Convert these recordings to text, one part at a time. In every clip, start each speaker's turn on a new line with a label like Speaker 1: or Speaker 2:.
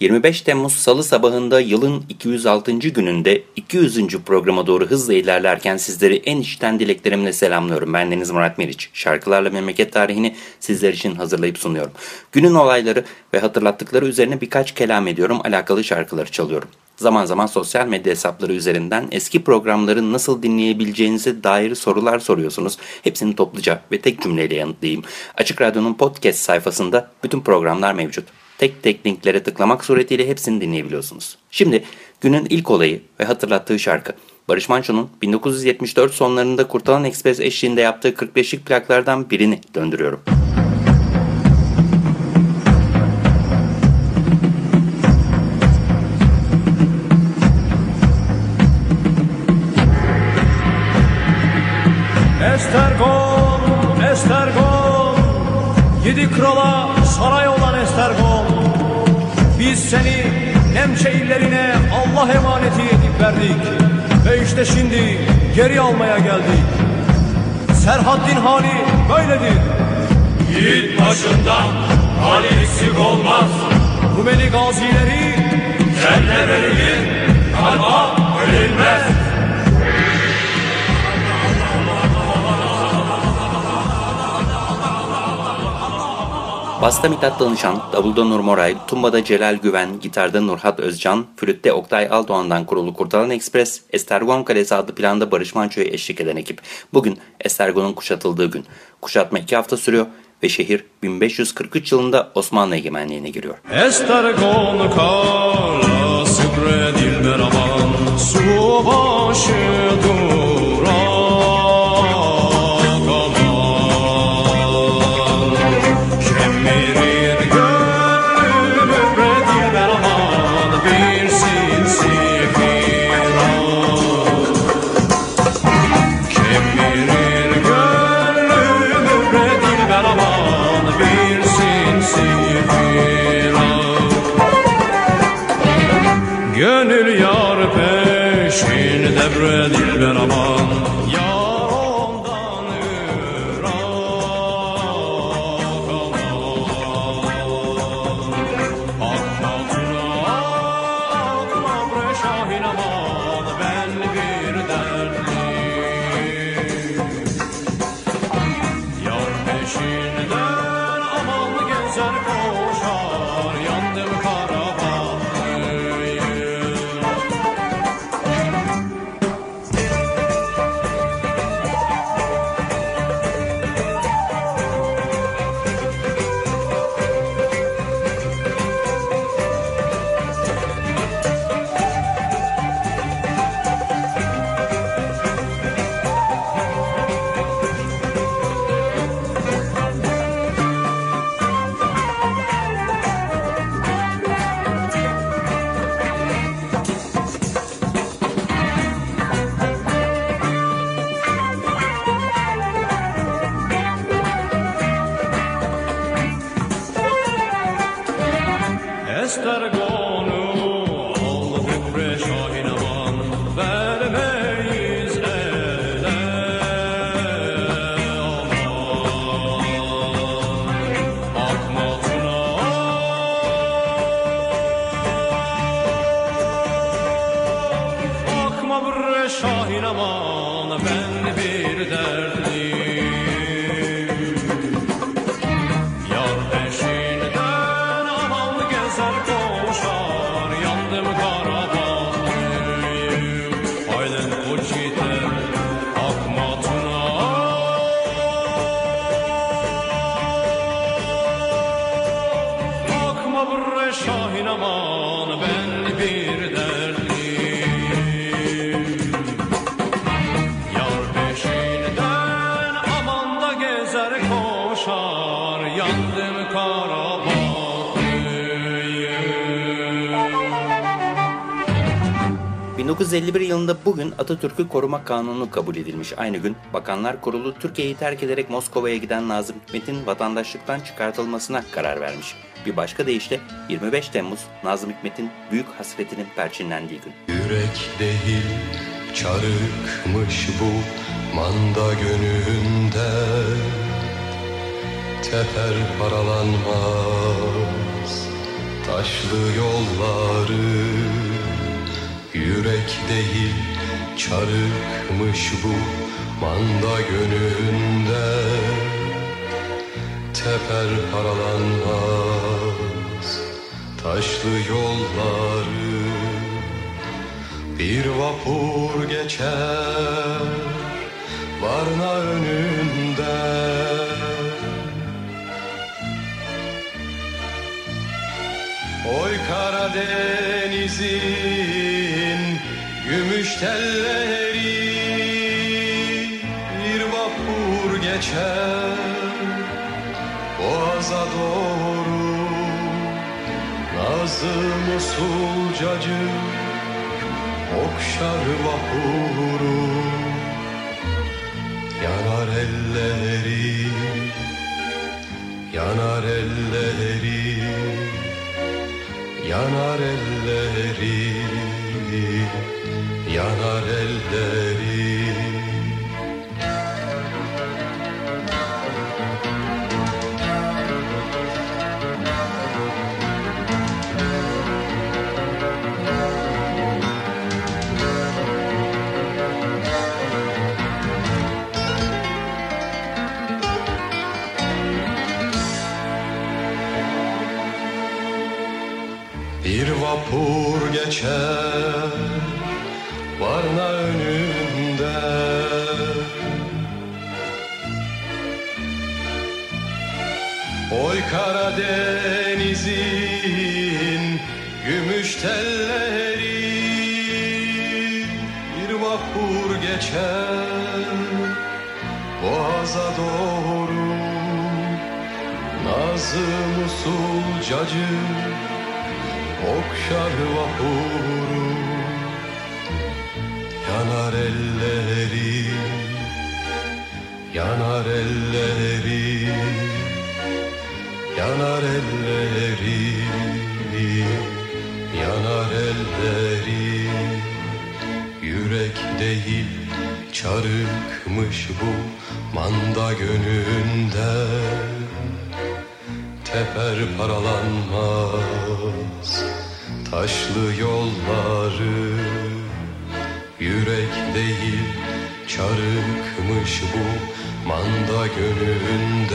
Speaker 1: 25 Temmuz Salı sabahında yılın 206. gününde 200. programa doğru hızla ilerlerken sizleri en içten dileklerimle selamlıyorum. Ben Deniz Murat Meriç. Şarkılarla memleket tarihini sizler için hazırlayıp sunuyorum. Günün olayları ve hatırlattıkları üzerine birkaç kelam ediyorum, alakalı şarkıları çalıyorum. Zaman zaman sosyal medya hesapları üzerinden eski programların nasıl dinleyebileceğinize dair sorular soruyorsunuz. Hepsini topluca ve tek cümleyle yanıtlayayım. Açık Radyo'nun podcast sayfasında bütün programlar mevcut tek tek linklere tıklamak suretiyle hepsini dinleyebiliyorsunuz. Şimdi günün ilk olayı ve hatırlattığı şarkı. Barış Manço'nun 1974 sonlarında Kurtalan Express eşliğinde yaptığı 45'lik plaklardan birini döndürüyorum.
Speaker 2: Estergon, Estergon Yedi krala saray olan Estergon Biz seni nem şehirlerine Allah emaneti edip verdik. Ve işte şimdi geri almaya geldik. Serhaddin hali böyledir.
Speaker 3: Yiğit başından hali eksik olmaz.
Speaker 2: Rumeli gazileri
Speaker 3: Kelle verilir kalba ölülmez
Speaker 1: Basta Mithat Danışan, Davulda Nur Moray, Tumbada Celal Güven, Gitarda Nurhat Özcan, Flütte Oktay Aldoğan'dan kurulu Kurtalan Ekspres, Estergon Kalesi adlı planda Barış Manço'ya eşlik eden ekip. Bugün Estergon'un kuşatıldığı gün. Kuşatma iki hafta sürüyor ve şehir 1543 yılında Osmanlı egemenliğine giriyor.
Speaker 2: Estergon kalası bre dilber aman Su başı durak la şahin aman Ben bir
Speaker 1: 1951 yılında bugün Atatürk'ü koruma kanunu kabul edilmiş. Aynı gün Bakanlar Kurulu Türkiye'yi terk ederek Moskova'ya giden Nazım Hikmet'in vatandaşlıktan çıkartılmasına karar vermiş. Bir başka deyişle 25 Temmuz Nazım Hikmet'in büyük hasretinin perçinlendiği gün.
Speaker 4: Yürek değil çarıkmış bu manda gönlünde Teper paralanmaz taşlı yolları Yürek değil çarıkmış bu manda gönlünde. Teper paralanmaz taşlı yolları. Bir vapur geçer Varna önünde. Oy Karadeniz'in gümüş telleri Bir vapur geçer. Boğaza doğru Nazım usulcacı Okşar vapuru. Yanar elleri Yanar elleri Yanar elleri Yanar elleri. Bir vapur geçer Karadeniz'in gümüş telleri Bir vapur geçer. Boğaza doğru Nazım usulcacı Okşar vapuru. Yanar elleri Yanar elleri Yanar elleri Yanar elleri. Yürek değil çarıkmış bu Manda gönlünde. Teper paralanmaz Taşlı yolları. Yürek değil çarıkmış bu Manda gönlünde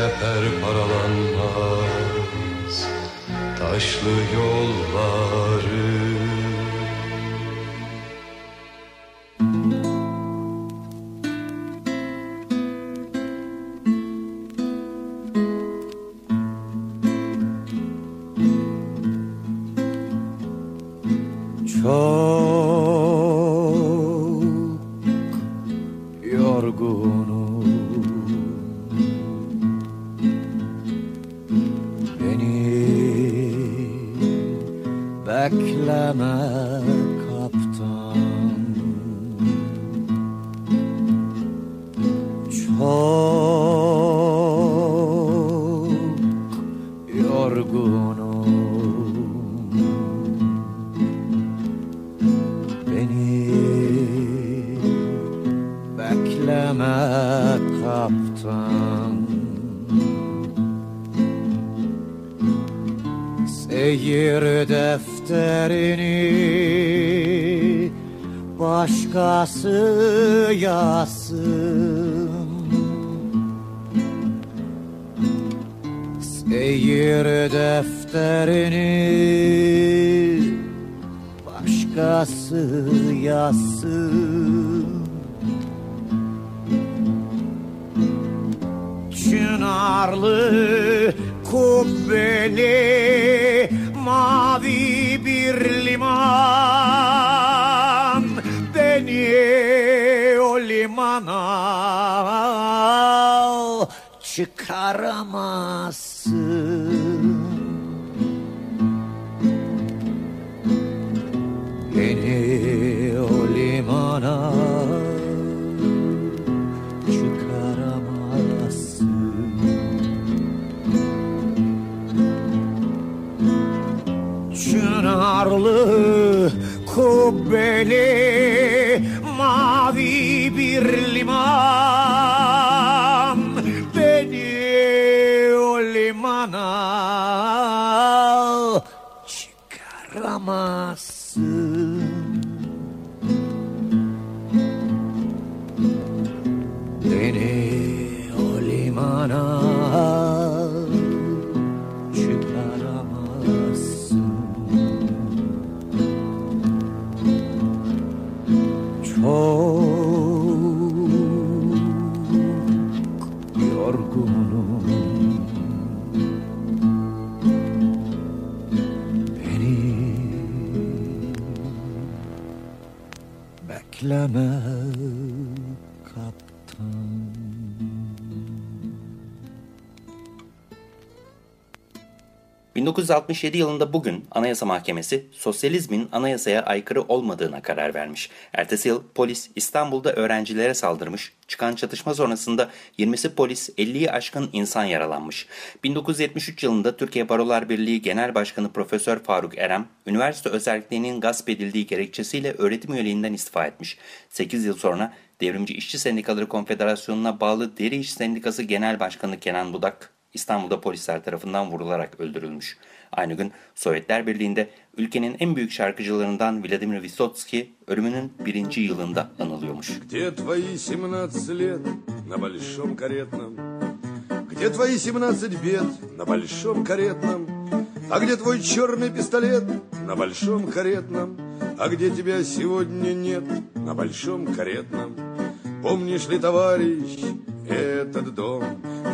Speaker 4: Teper paralanmaz. Taşlı yolları
Speaker 5: başkası yazsın. Çınarlı kubbeli mavi bir liman. Beni o limana çıkaramazsın Çınarlı kubbeli mavi bir liman yorgunum Beni bekleme
Speaker 1: 1967 yılında bugün Anayasa Mahkemesi sosyalizmin anayasaya aykırı olmadığına karar vermiş. Ertesi yıl polis İstanbul'da öğrencilere saldırmış. Çıkan çatışma sonrasında 20'si polis 50'yi aşkın insan yaralanmış. 1973 yılında Türkiye Barolar Birliği Genel Başkanı Profesör Faruk Erem, üniversite özelliğinin gasp edildiği gerekçesiyle öğretim üyeliğinden istifa etmiş. 8 yıl sonra Devrimci İşçi Sendikaları Konfederasyonu'na bağlı Deri İş Sendikası Genel Başkanı Kenan Budak, İstanbul'da polisler tarafından vurularak öldürülmüş. Aynı gün Sovyetler Birliği'nde ülkenin en büyük şarkıcılarından Vladimir Vysotsky ölümünün birinci yılında anılıyormuş.
Speaker 6: Где твои 17 лет на большом каретном? Где твои 17 бед на большом каретном? А где твой черный пистолет на большом каретном? А где тебя сегодня нет на большом каретном? Помнишь ли, товарищ, этот дом?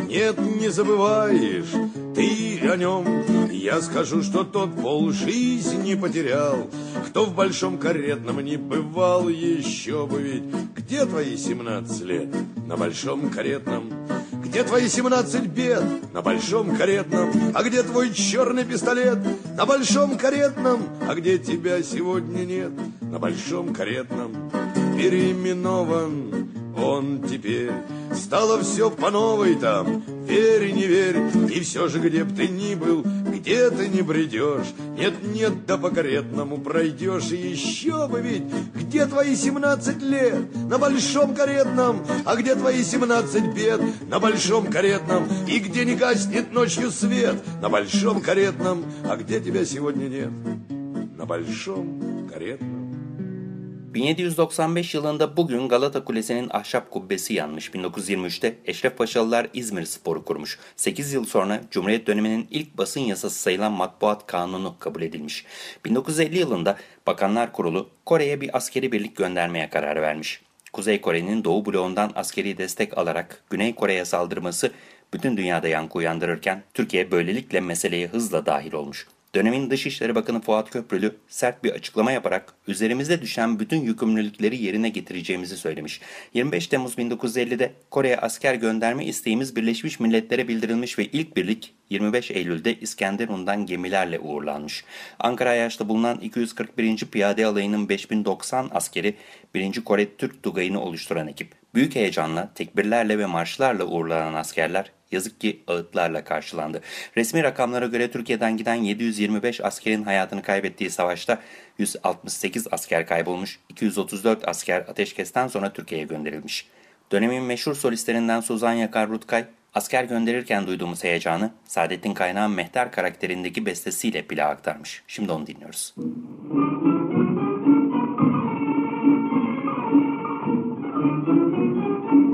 Speaker 6: Нет, не забываешь ты о нем. Я скажу, что тот пол жизни потерял, кто в большом каретном не бывал еще бы ведь. Где твои 17 лет на большом каретном? Где твои 17 бед на большом каретном? А где твой черный пистолет на большом каретном? А где тебя сегодня нет на большом каретном? Переименован он теперь. Стало все по новой там. Верь, не верь. И все же, где б ты ни был Где ты не бредешь Нет-нет, да по каретному пройдешь И еще бы ведь. Где твои 17 лет? На большом каретном. А где твои 17 бед? На большом каретном. И где не гаснет ночью свет? На большом каретном. А где тебя сегодня нет? На большом каретном
Speaker 1: 1795 yılında bugün Galata Kulesi'nin ahşap kubbesi yanmış. 1923'te Eşref Paşalılar İzmir Sporu kurmuş. 8 yıl sonra Cumhuriyet döneminin ilk basın yasası sayılan Matbuat Kanunu kabul edilmiş. 1950 yılında Bakanlar Kurulu Kore'ye bir askeri birlik göndermeye karar vermiş. Kuzey Kore'nin Doğu bloğundan askeri destek alarak Güney Kore'ye saldırması bütün dünyada yankı uyandırırken Türkiye böylelikle meseleye hızla dahil olmuş. Dönemin Dışişleri Bakanı Fuat Köprülü sert bir açıklama yaparak üzerimizde düşen bütün yükümlülükleri yerine getireceğimizi söylemiş. 25 Temmuz 1950'de Kore'ye asker gönderme isteğimiz Birleşmiş Milletler'e bildirilmiş ve ilk birlik 25 Eylül'de İskenderun'dan gemilerle uğurlanmış. Ankara Ayaş'ta bulunan 241. Piyade Alayı'nın 5090 askeri 1. Kore Türk Tugayı'nı oluşturan ekip. Büyük heyecanla, tekbirlerle ve marşlarla uğurlanan askerler yazık ki ağıtlarla karşılandı. Resmi rakamlara göre Türkiye'den giden 725 askerin hayatını kaybettiği savaşta 168 asker kaybolmuş, 234 asker ateşkesten sonra Türkiye'ye gönderilmiş. Dönemin meşhur solistlerinden Suzan Yakar Rutkay, asker gönderirken duyduğumuz heyecanı Saadettin Kaynağ'ın Mehter karakterindeki bestesiyle plağa aktarmış. Şimdi onu dinliyoruz.
Speaker 7: Elimde thank you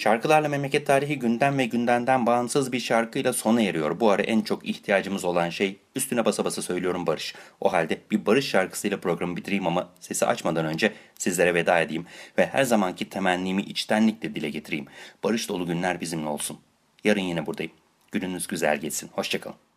Speaker 1: Şarkılarla Memleket Tarihi günden ve gündenden bağımsız bir şarkıyla sona eriyor. Bu ara en çok ihtiyacımız olan şey üstüne basa basa söylüyorum barış. O halde bir barış şarkısıyla programı bitireyim ama sesi açmadan önce sizlere veda edeyim. Ve her zamanki temennimi içtenlikle dile getireyim. Barış dolu günler bizimle olsun. Yarın yine buradayım. Gününüz güzel geçsin. Hoşçakalın.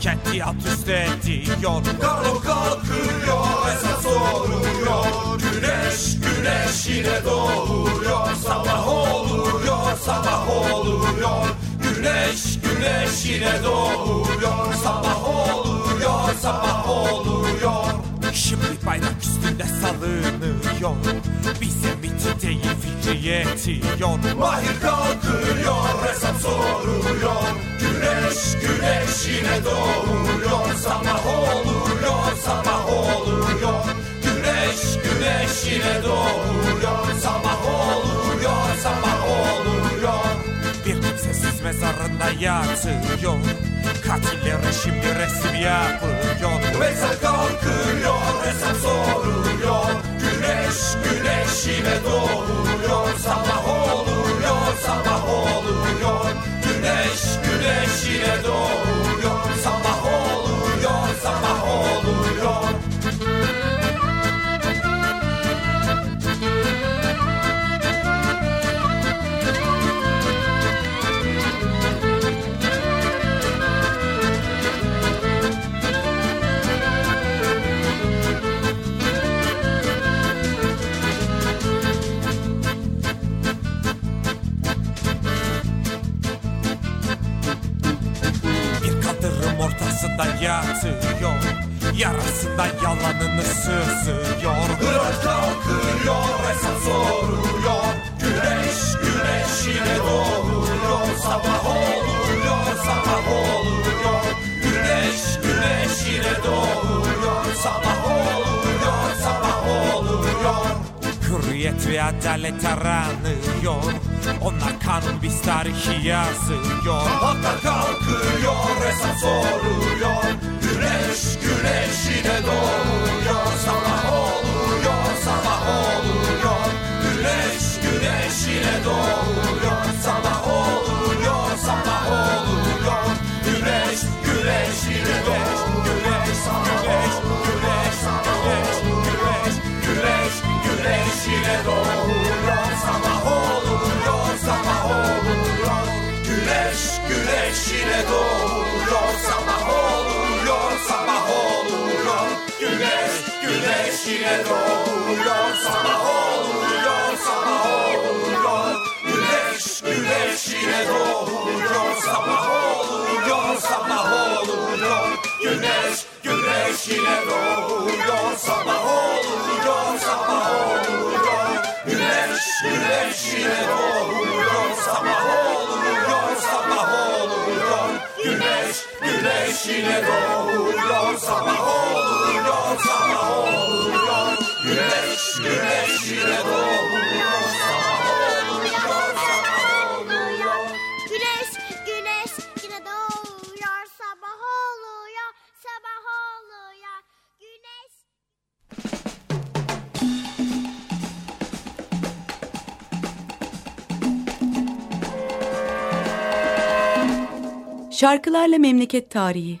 Speaker 8: Kendi alt üst ediyor
Speaker 3: Karo kalkıyor esas soruyor Güneş güneş yine doğuyor. Sabah oluyor sabah oluyor. Güneş güneş yine doğuyor. Sabah oluyor sabah oluyor
Speaker 8: Şimdi bayrak üstünde salınıyor. Bize miti değil fikri yetiyor
Speaker 3: Mahir kalkıyor hesap soruyor. Güneş güneş yine doğuyor. Sabah oluyor sabah oluyor. Güneş güneş yine doğuyor. Sabah oluyor sabah
Speaker 8: kimsesiz mezarında yatıyor. Katiller şimdi resim yapıyor
Speaker 3: Veysel kalkıyor hesap soruyor Güneş güneş yine doğuyor. Sabah oluyor sabah oluyor. Güneş güneş yine doğuyor
Speaker 8: yatıyor. Yarasından yalanını sızıyor
Speaker 3: Irak kalkıyor hesap soruyor. Güneş güneş yine doğuyor. Sabah oluyor sabah oluyor. Güneş güneş yine doğuyor. Sabah
Speaker 8: Hürriyet ve adalet aranıyor. Onlar kanun biz tarihi yazıyor.
Speaker 3: Halklar kalkıyor hesap soruyor. Güneş güneş yine doğuyor. Sabah oluyor Güneş güneş yine doğuyor Sabah oluyor sabah oluyor. Güneş güneş yine doğuyor Sabah oluyor sabah oluyor. Güneş güneş yine doğuyor Sabah oluyor sabah oluyor. Güneş güneş yine doğuyor Sabah oluyor sabah oluyor. Güneş güneş yine doğuyor Sabah oluyor sabah oluyor Güneş güneş yine doğuyor Sabah oluyor sabah oluyor Güneş, güneş yine doğuyor. Sabah oluyor, sabah oluyor. Güneş
Speaker 9: Şarkılarla Memleket Tarihi